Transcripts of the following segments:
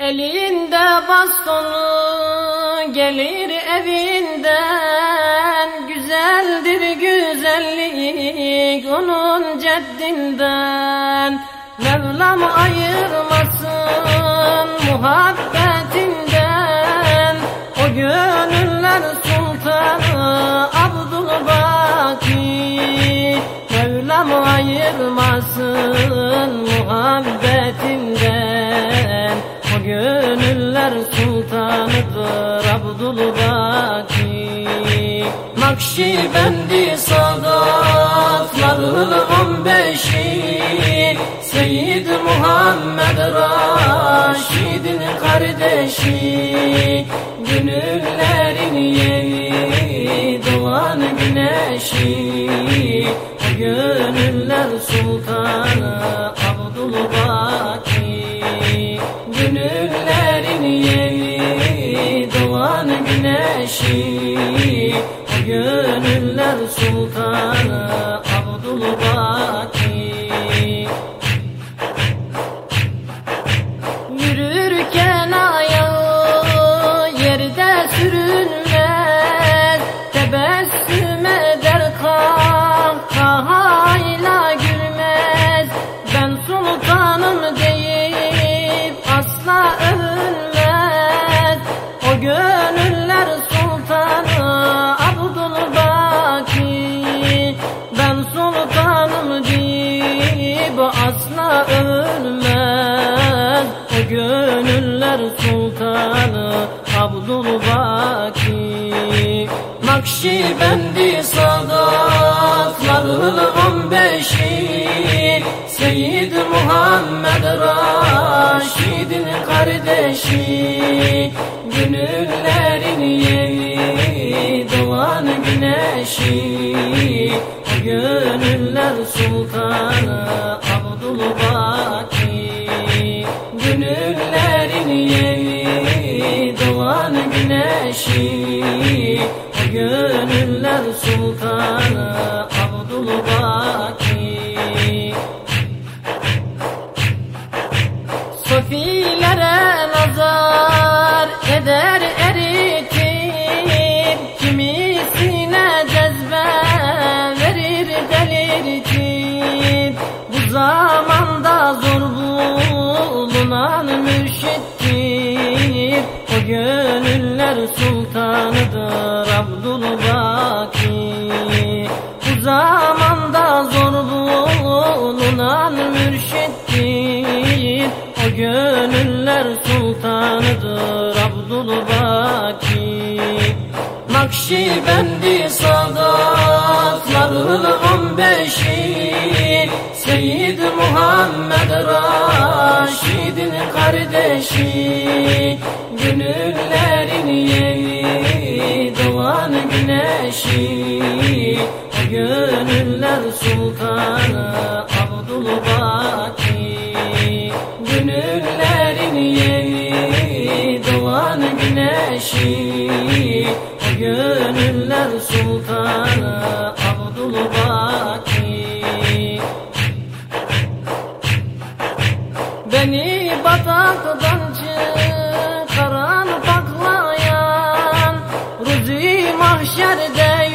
Elinde bastonu gelir evinden. Güzeldir güzellik onun ceddinden. Mevlam ayırmasın muhabbetinden. O gönüller sultanı Abdülbaki. Mevlam ayırmasın muhabbetinden gönüller sultanıdır Abdülbaki Nakşibendi sadatların on beşi. Seyyid Muhammed Raşid'in kardeşi. Gönüllerin yeri doğan güneşi güneşi gönüller sultanı övünmez O gönüller sultanı Abdülbaki Nakşibendi sadatların on beşi Seyyid Muhammed Raşid'in kardeşi. Gönüllerin yeri doğan güneşi gönüller sultanı Abdülbaki gönüller sultanı Abdülbaki gönüller sultanıdır Abdülbaki Bu zamanda zor bulunan mürşittir. O gönüller sultanıdır Abdülbaki Nakşibendi sadatların on beşi. Seyyid Muhammed Raşid'in kardeşi Gönüllerin yeri doğan güneşi gönüller sultanı mahşerde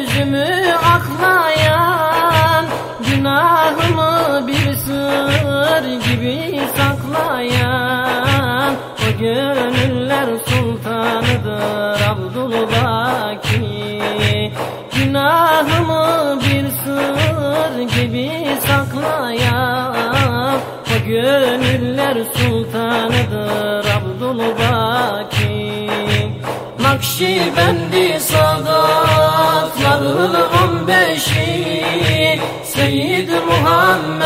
yüzümü aklayan Günahımı bir sır gibi saklayan O gönüller sultanıdır Abdülbaki Günahımı bir sır gibi saklayan O gönüller sultanıdır Abdülbaki Nakşibendi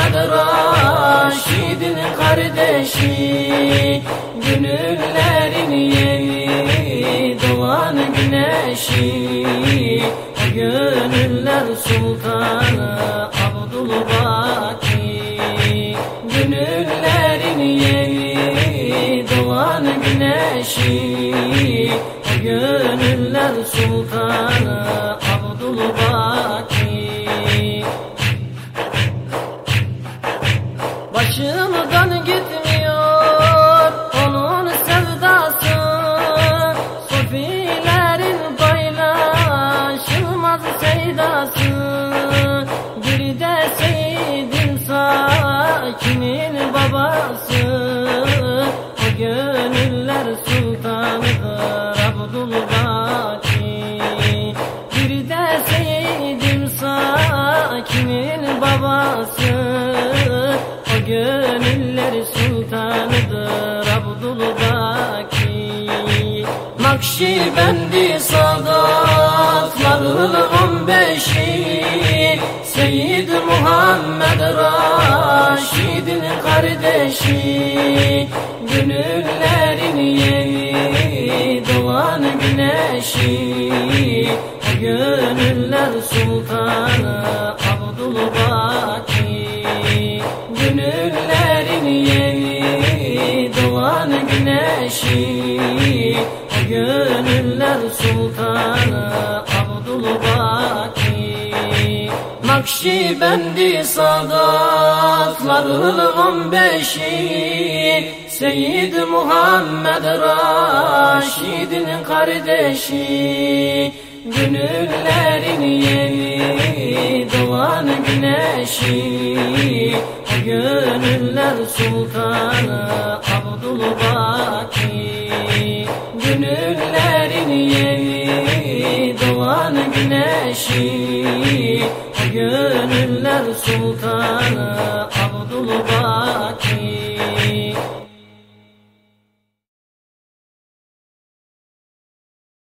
Muhammed Raşid'in kardeşi Gönüllerin yeri doğan güneşi gönüller Başımdan gitmiyor onun sevdası. Sofilerin paylaşılmaz seydası Nakşibendi sadatların on beşi. Seyyid Muhammed Raşid'in kardeşi. Gönüllerin yeni doğan güneşi. Gönüller sultanı Abdülbaki Gönüllerin yeni doğan güneşi gönüller sultanı Abdülbaki Nakşibendi sadatların on beşi. Seyyid Muhammed Raşid'in kardeşi. Gönüllerin yeni doğan güneşi. Gönüller sultanı Abdülbaki O gönüller sultanı Abdülbaki